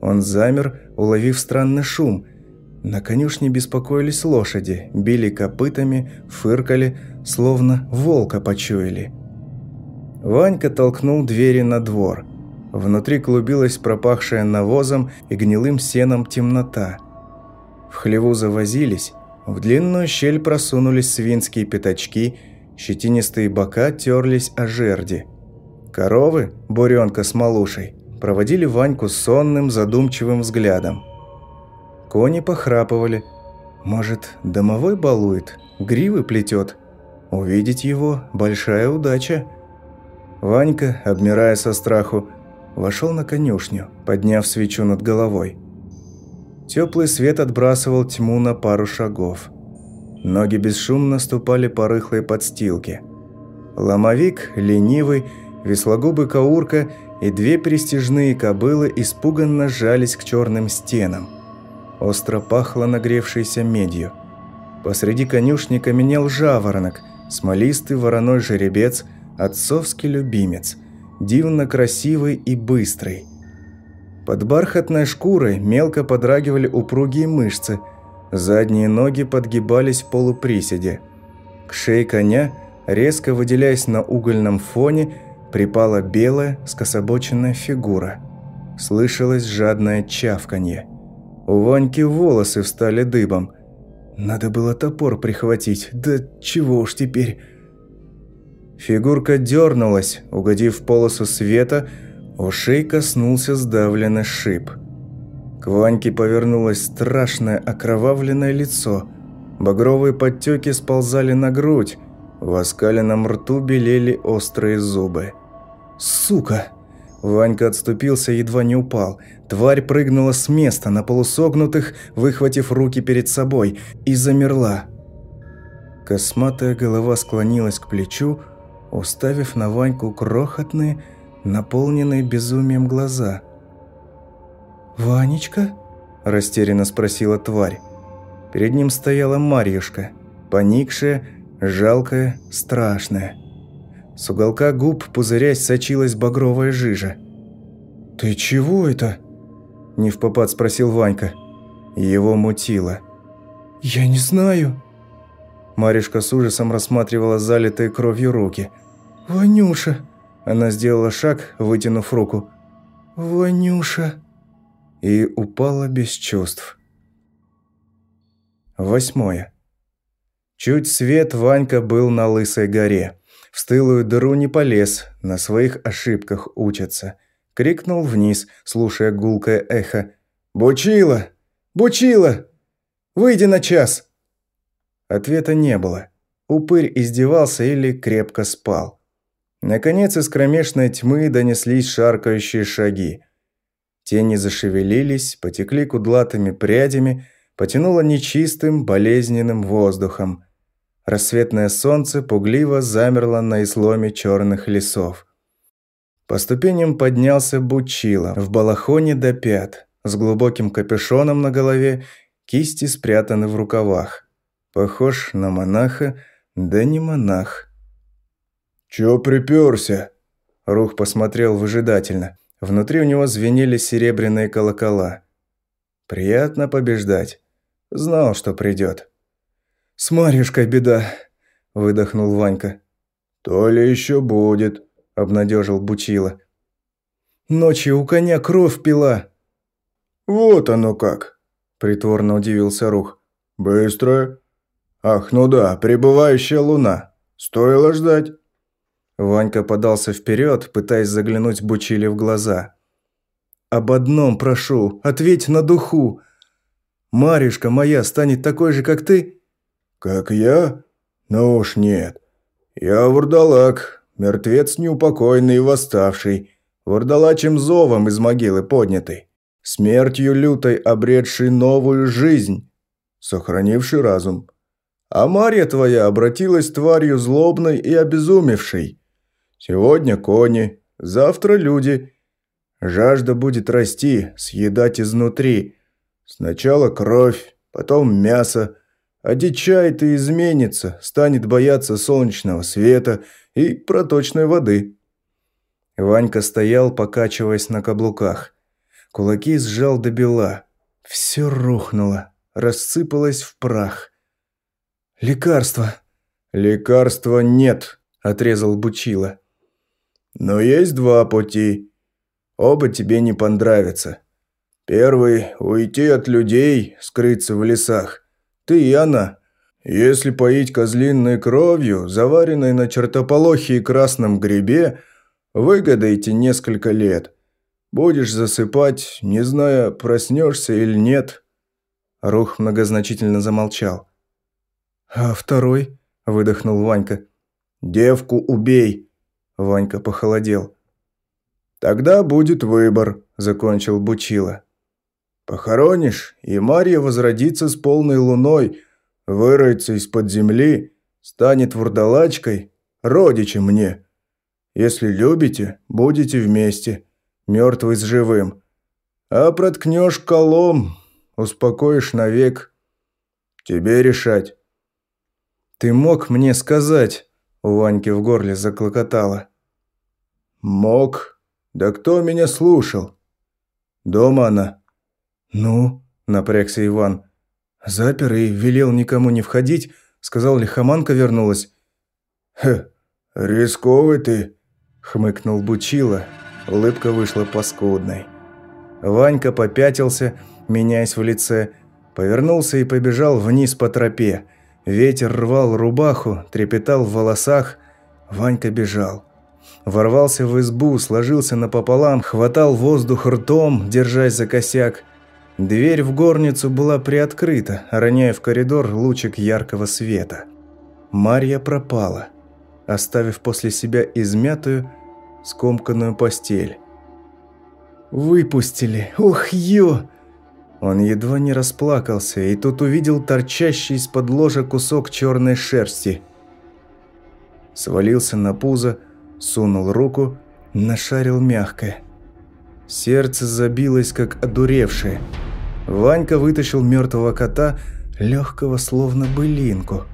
Он замер, уловив странный шум – на конюшне беспокоились лошади, били копытами, фыркали, словно волка почуяли. Ванька толкнул двери на двор. Внутри клубилась пропахшая навозом и гнилым сеном темнота. В хлеву завозились, в длинную щель просунулись свинские пятачки, щетинистые бока терлись о жерди. Коровы, буренка с малушей, проводили Ваньку сонным задумчивым взглядом. Кони похрапывали. Может, домовой балует, гривы плетет. Увидеть его – большая удача. Ванька, обмирая со страху, вошел на конюшню, подняв свечу над головой. Теплый свет отбрасывал тьму на пару шагов. Ноги бесшумно ступали по рыхлой подстилке. Ломовик, ленивый, веслогубый каурка и две престижные кобылы испуганно жались к черным стенам – Остро пахло нагревшейся медью. Посреди конюшни каменел жаворонок, смолистый вороной жеребец, отцовский любимец, дивно красивый и быстрый. Под бархатной шкурой мелко подрагивали упругие мышцы, задние ноги подгибались в полуприседе. К шее коня, резко выделяясь на угольном фоне, припала белая, скособоченная фигура. Слышалось жадное чавканье. У Ваньки волосы встали дыбом. Надо было топор прихватить, да чего уж теперь. Фигурка дернулась, угодив в полосу света, ушей коснулся сдавленный шип. К Ваньке повернулось страшное окровавленное лицо. Багровые подтеки сползали на грудь, в оскаленном рту белели острые зубы. «Сука!» Ванька отступился, едва не упал. Тварь прыгнула с места на полусогнутых, выхватив руки перед собой, и замерла. Косматая голова склонилась к плечу, уставив на Ваньку крохотные, наполненные безумием глаза. «Ванечка?» – растерянно спросила тварь. Перед ним стояла Марьюшка, поникшая, жалкая, страшная. С уголка губ, пузырясь, сочилась багровая жижа. «Ты чего это?» – не в попад спросил Ванька. Его мутило. «Я не знаю». Маришка с ужасом рассматривала залитые кровью руки. «Ванюша!» Она сделала шаг, вытянув руку. «Ванюша!» И упала без чувств. Восьмое. Чуть свет Ванька был на Лысой горе. В стылую дыру не полез, на своих ошибках учатся. Крикнул вниз, слушая гулкое эхо. «Бучила! Бучила! Выйди на час!» Ответа не было. упырь издевался или крепко спал. Наконец из кромешной тьмы донеслись шаркающие шаги. Тени зашевелились, потекли кудлатыми прядями, потянуло нечистым, болезненным воздухом. Рассветное солнце пугливо замерло на изломе черных лесов. По ступеням поднялся Бучила в балахоне до пят, с глубоким капюшоном на голове, кисти спрятаны в рукавах. Похож на монаха, да не монах. «Чё припёрся?» Рух посмотрел выжидательно. Внутри у него звенели серебряные колокола. Приятно побеждать. Знал, что придет. «С Марьюшкой беда», – выдохнул Ванька. «То ли еще будет», – обнадежил Бучила. «Ночью у коня кровь пила». «Вот оно как», – притворно удивился Рух. «Быстро. Ах, ну да, прибывающая луна. Стоило ждать». Ванька подался вперед, пытаясь заглянуть Бучили в глаза. «Об одном прошу, ответь на духу. Маришка моя станет такой же, как ты?» «Как я? Ну уж нет. Я вурдалак, мертвец неупокойный и восставший, вурдалачим зовом из могилы поднятый, смертью лютой обретший новую жизнь, сохранивший разум. А Марья твоя обратилась тварью злобной и обезумевшей». Сегодня кони, завтра люди. Жажда будет расти, съедать изнутри. Сначала кровь, потом мясо. Одичает и изменится, станет бояться солнечного света и проточной воды. Ванька стоял, покачиваясь на каблуках. Кулаки сжал до бела. Все рухнуло, рассыпалось в прах. «Лекарства!» «Лекарства нет!» – отрезал Бучила. Но есть два пути. Оба тебе не понравятся. Первый – уйти от людей, скрыться в лесах. Ты и она. Если поить козлиной кровью, заваренной на чертополохе и красном грибе, выгодаете несколько лет. Будешь засыпать, не зная, проснешься или нет. Рух многозначительно замолчал. «А второй?» – выдохнул Ванька. «Девку убей!» Ванька похолодел. «Тогда будет выбор», – закончил Бучила. «Похоронишь, и Марья возродится с полной луной, выроется из-под земли, станет вурдалачкой, родичем мне. Если любите, будете вместе, мертвый с живым. А проткнешь колом, успокоишь навек. Тебе решать». «Ты мог мне сказать», – у Ваньки в горле заклокотало. «Мог. Да кто меня слушал? Дома она». «Ну?» – напрягся Иван. «Запер и велел никому не входить. Сказал, лихоманка вернулась». «Хе, рисковый ты», – хмыкнул Бучила. Улыбка вышла паскудной. Ванька попятился, меняясь в лице, повернулся и побежал вниз по тропе. Ветер рвал рубаху, трепетал в волосах. Ванька бежал. Ворвался в избу, сложился напополам, хватал воздух ртом, держась за косяк. Дверь в горницу была приоткрыта, роняя в коридор лучик яркого света. Марья пропала, оставив после себя измятую, скомканную постель. «Выпустили! Ух, ё!» Он едва не расплакался, и тут увидел торчащий из-под ложа кусок черной шерсти. Свалился на пузо, сунул руку, нашарил мягкое. Сердце забилось, как одуревшее. Ванька вытащил мертвого кота, легкого словно былинку.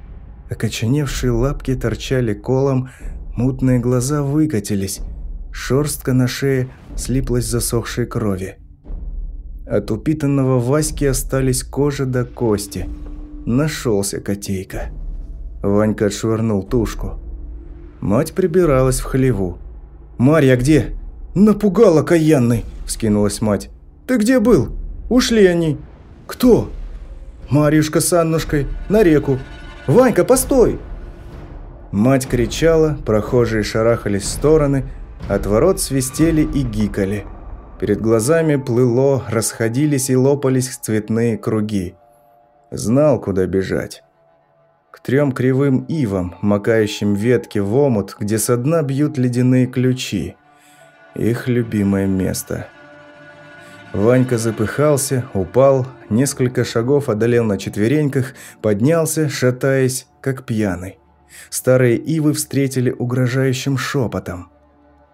Окоченевшие лапки торчали колом, мутные глаза выкатились. Шерстка на шее слиплась засохшей крови. От упитанного Васьки остались кожа до кости. Нашелся котейка. Ванька отшвырнул тушку. Мать прибиралась в хлеву. «Марья где?» «Напугал окаянный!» – вскинулась мать. «Ты где был? Ушли они!» «Кто?» «Марьюшка с Аннушкой. На реку. Ванька, постой!» Мать кричала, прохожие шарахались в стороны, от ворот свистели и гикали. Перед глазами плыло, расходились и лопались цветные круги. Знал, куда бежать. Трем кривым ивам, макающим ветки в омут, где со дна бьют ледяные ключи. Их любимое место. Ванька запыхался, упал, несколько шагов одолел на четвереньках, поднялся, шатаясь, как пьяный. Старые ивы встретили угрожающим шепотом.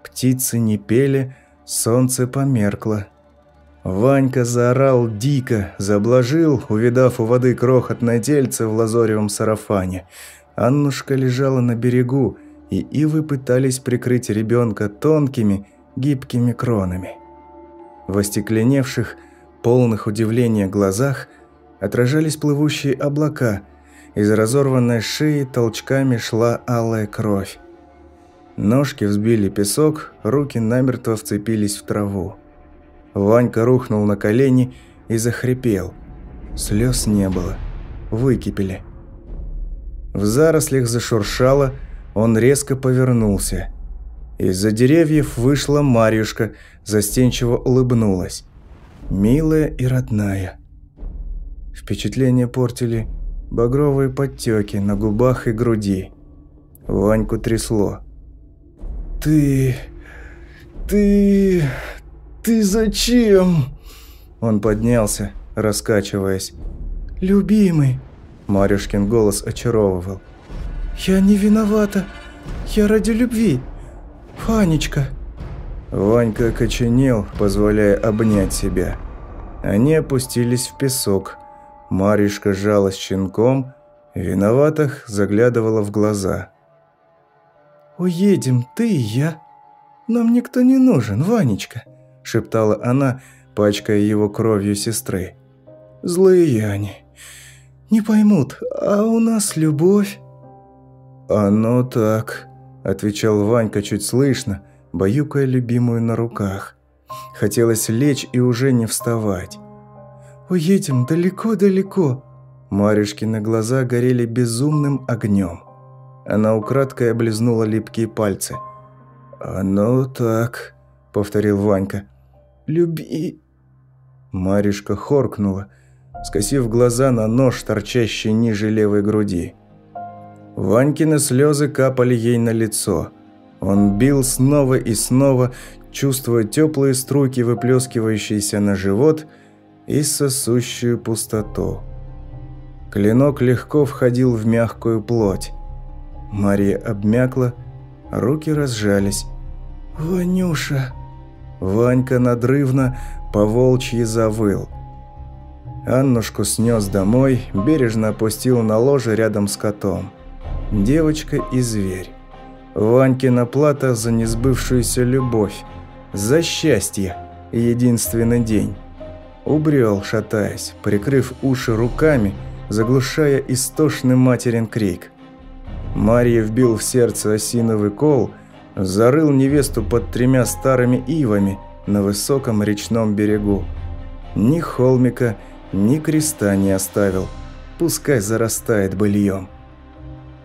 Птицы не пели, солнце померкло. Ванька заорал дико, заблажил, увидав у воды крохотное тельце в лазоревом сарафане. Аннушка лежала на берегу, и ивы пытались прикрыть ребенка тонкими, гибкими кронами. В остекленевших, полных удивления глазах отражались плывущие облака, из разорванной шеи толчками шла алая кровь. Ножки взбили песок, руки намертво вцепились в траву. Ванька рухнул на колени и захрипел. Слез не было. Выкипели. В зарослях зашуршало, он резко повернулся. Из-за деревьев вышла Марьюшка, застенчиво улыбнулась. Милая и родная. Впечатление портили багровые подтеки на губах и груди. Ваньку трясло. «Ты... ты... «Ты зачем?» Он поднялся, раскачиваясь. «Любимый!» Марюшкин голос очаровывал. «Я не виновата. Я ради любви. Фанечка!» Ванька коченел, позволяя обнять себя. Они опустились в песок. Марюшка жалась щенком, виноватых заглядывала в глаза. «Уедем, ты и я. Нам никто не нужен, Ванечка шептала она, пачкая его кровью сестры. «Злые они. Не поймут, а у нас любовь». «Оно так», – отвечал Ванька чуть слышно, баюкая любимую на руках. Хотелось лечь и уже не вставать. «Уедем далеко-далеко». Марюшкины глаза горели безумным огнем. Она украдкой облизнула липкие пальцы. «Оно так», – повторил Ванька люби...» Маришка хоркнула, скосив глаза на нож, торчащий ниже левой груди. Ванькины слезы капали ей на лицо. Он бил снова и снова, чувствуя теплые струйки, выплескивающиеся на живот, и сосущую пустоту. Клинок легко входил в мягкую плоть. Мария обмякла, руки разжались. «Ванюша!» Ванька надрывно по-волчьи завыл. Аннушку снес домой, бережно опустил на ложе рядом с котом. Девочка и зверь. Ванькина плата за несбывшуюся любовь, за счастье и единственный день. Убрел, шатаясь, прикрыв уши руками, заглушая истошный материн крик. Марья вбил в сердце осиновый кол – зарыл невесту под тремя старыми ивами на высоком речном берегу. Ни холмика, ни креста не оставил, пускай зарастает быльем.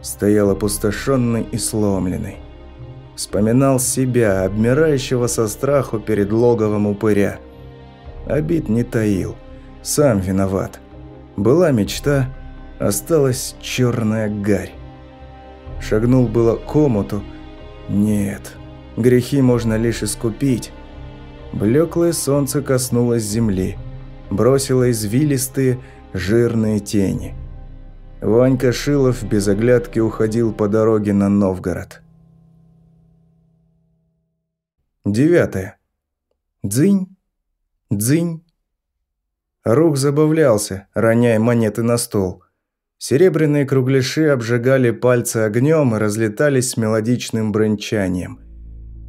Стоял опустошенный и сломленный. Вспоминал себя, обмирающего со страху перед логовом упыря. Обид не таил, сам виноват. Была мечта, осталась черная гарь. Шагнул было к омуту, нет, грехи можно лишь искупить. Блеклое солнце коснулось земли, бросило извилистые, жирные тени. Ванька Шилов без оглядки уходил по дороге на Новгород. Девятое. Дзынь, дзынь. Рух забавлялся, роняя монеты на стол – Серебряные кругляши обжигали пальцы огнем и разлетались с мелодичным бренчанием.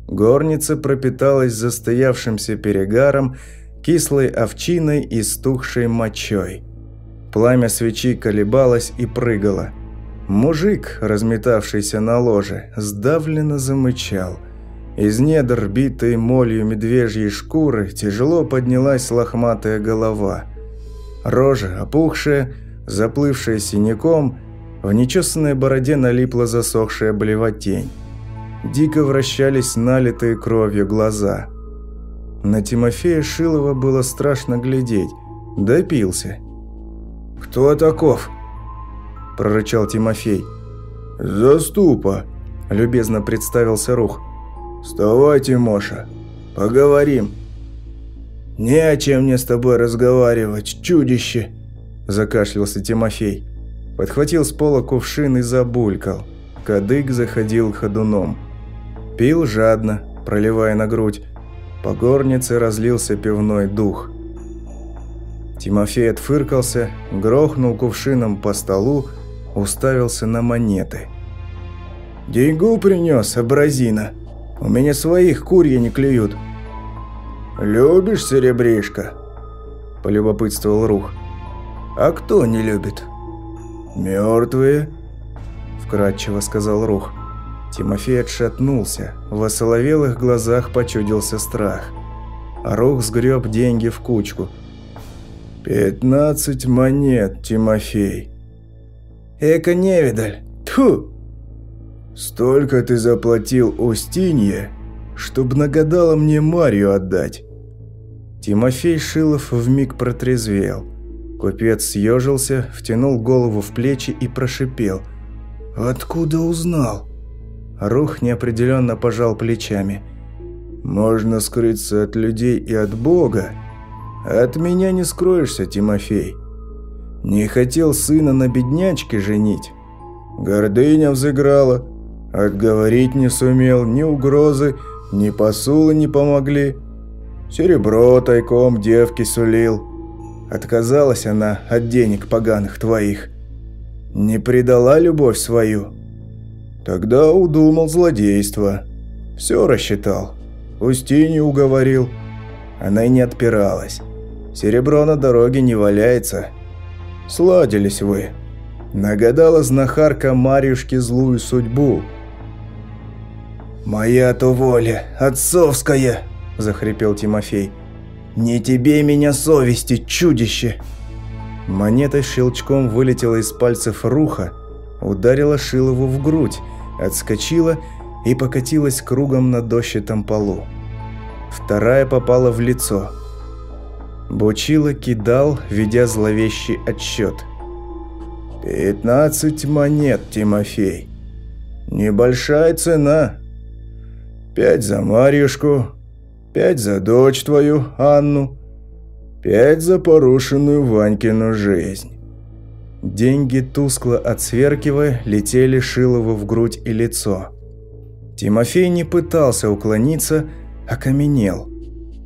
Горница пропиталась застоявшимся перегаром, кислой овчиной и стухшей мочой. Пламя свечи колебалось и прыгало. Мужик, разметавшийся на ложе, сдавленно замычал. Из недр, битой молью медвежьей шкуры, тяжело поднялась лохматая голова. Рожа, опухшая, заплывшая синяком, в нечесанной бороде налипла засохшая блевотень. Дико вращались налитые кровью глаза. На Тимофея Шилова было страшно глядеть. Допился. «Кто таков?» – прорычал Тимофей. «Заступа», – любезно представился Рух. «Вставай, Тимоша, поговорим». «Не о чем мне с тобой разговаривать, чудище!» – закашлялся Тимофей. Подхватил с пола кувшин и забулькал. Кадык заходил ходуном. Пил жадно, проливая на грудь. По горнице разлился пивной дух. Тимофей отфыркался, грохнул кувшином по столу, уставился на монеты. «Деньгу принес, абразина. У меня своих курья не клюют». «Любишь серебришко?» – полюбопытствовал Рух. «А кто не любит?» «Мертвые?» – вкратчиво сказал Рух. Тимофей отшатнулся, в осоловелых глазах почудился страх. Рух сгреб деньги в кучку. «Пятнадцать монет, Тимофей!» «Эка невидаль! Тьфу!» «Столько ты заплатил Устинье, чтоб нагадала мне Марию отдать!» Тимофей Шилов вмиг протрезвел. Купец съежился, втянул голову в плечи и прошипел. «Откуда узнал?» Рух неопределенно пожал плечами. «Можно скрыться от людей и от Бога. От меня не скроешься, Тимофей. Не хотел сына на беднячке женить. Гордыня взыграла. Отговорить не сумел, ни угрозы, ни посулы не помогли. Серебро тайком девки сулил. Отказалась она от денег поганых твоих. Не предала любовь свою». Тогда удумал злодейство. Все рассчитал. Устинью уговорил. Она и не отпиралась. Серебро на дороге не валяется. Сладились вы. Нагадала знахарка Марьюшке злую судьбу. «Моя-то воля, отцовская!» – захрипел Тимофей. «Не тебе меня совести, чудище!» Монета щелчком вылетела из пальцев руха, ударила Шилову в грудь, отскочила и покатилась кругом на дощатом полу. Вторая попала в лицо. Бучила кидал, ведя зловещий отсчет. «Пятнадцать монет, Тимофей. Небольшая цена. Пять за Марьюшку, пять за дочь твою, Анну, пять за порушенную Ванькину жизнь. Деньги, тускло отсверкивая, летели Шилову в грудь и лицо. Тимофей не пытался уклониться, а каменел.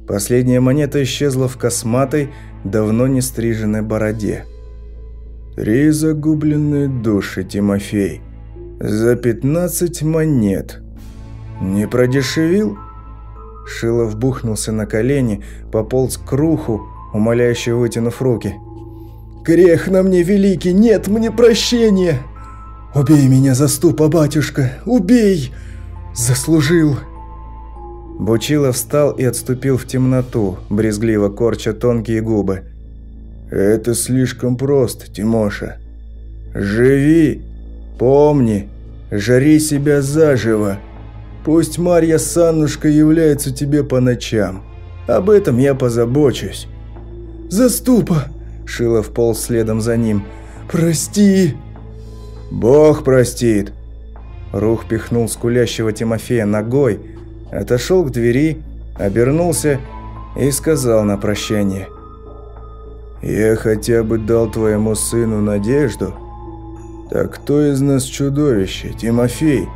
Последняя монета исчезла в косматой, давно не стриженной бороде. «Три загубленные души, Тимофей. За пятнадцать монет. Не продешевил?» Шилов бухнулся на колени, пополз к руху, умоляюще вытянув руки – Грех на мне великий, нет мне прощения. Убей меня, заступа, батюшка, убей! Заслужил!» Бучило встал и отступил в темноту, брезгливо корча тонкие губы. «Это слишком просто, Тимоша. Живи, помни, жари себя заживо. Пусть Марья Саннушка является тебе по ночам. Об этом я позабочусь». «Заступа!» Шилов полз следом за ним. «Прости!» «Бог простит!» Рух пихнул скулящего Тимофея ногой, отошел к двери, обернулся и сказал на прощание. «Я хотя бы дал твоему сыну надежду. Так кто из нас чудовище, Тимофей?»